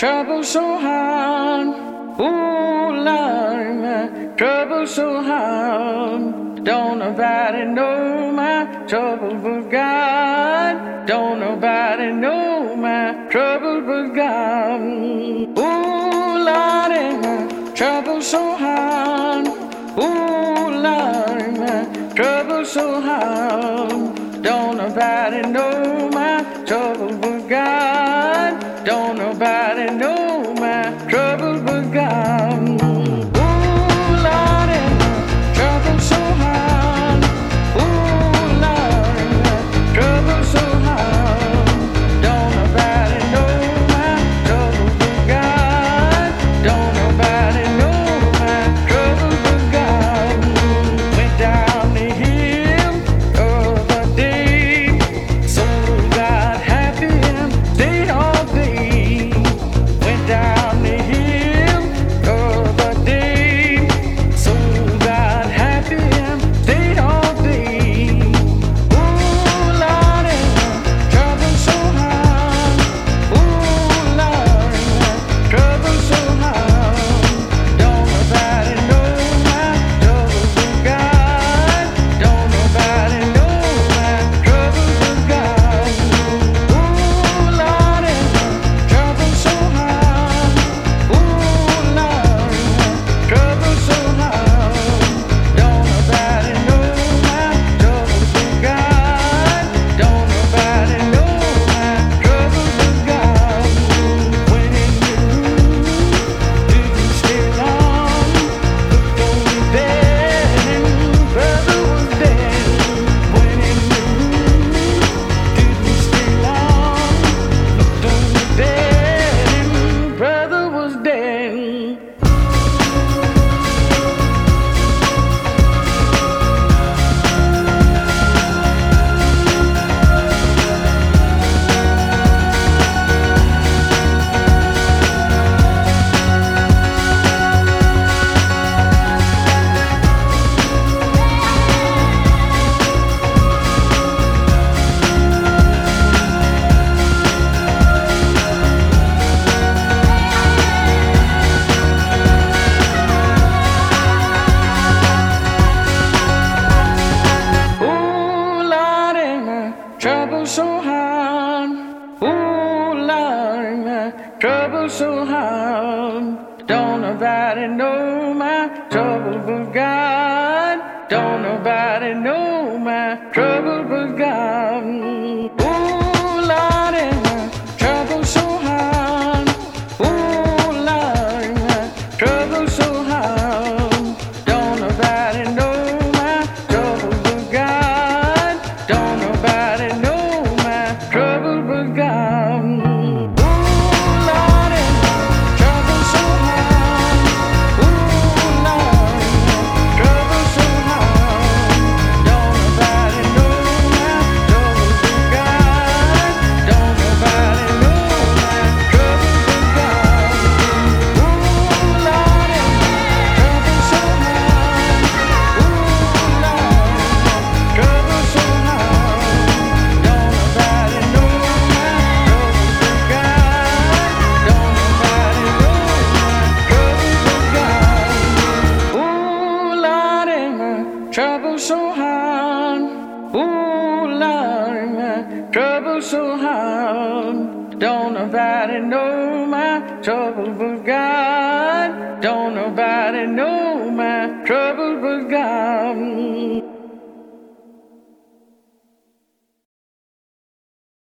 trouble so hard. Ooh, Lord, my trouble so hard. Don't nobody know my trouble but God. Don't nobody know my trouble but God. Ooh, Lord, my trouble so hard. Ooh, Lord, my trouble so hard. Don't nobody know nobody know trouble so hard. Don't nobody know my trouble but God. Don't nobody know my trouble but God. so hard. Ooh, Lord, my trouble so hard. Don't nobody know my trouble but God. Don't nobody know.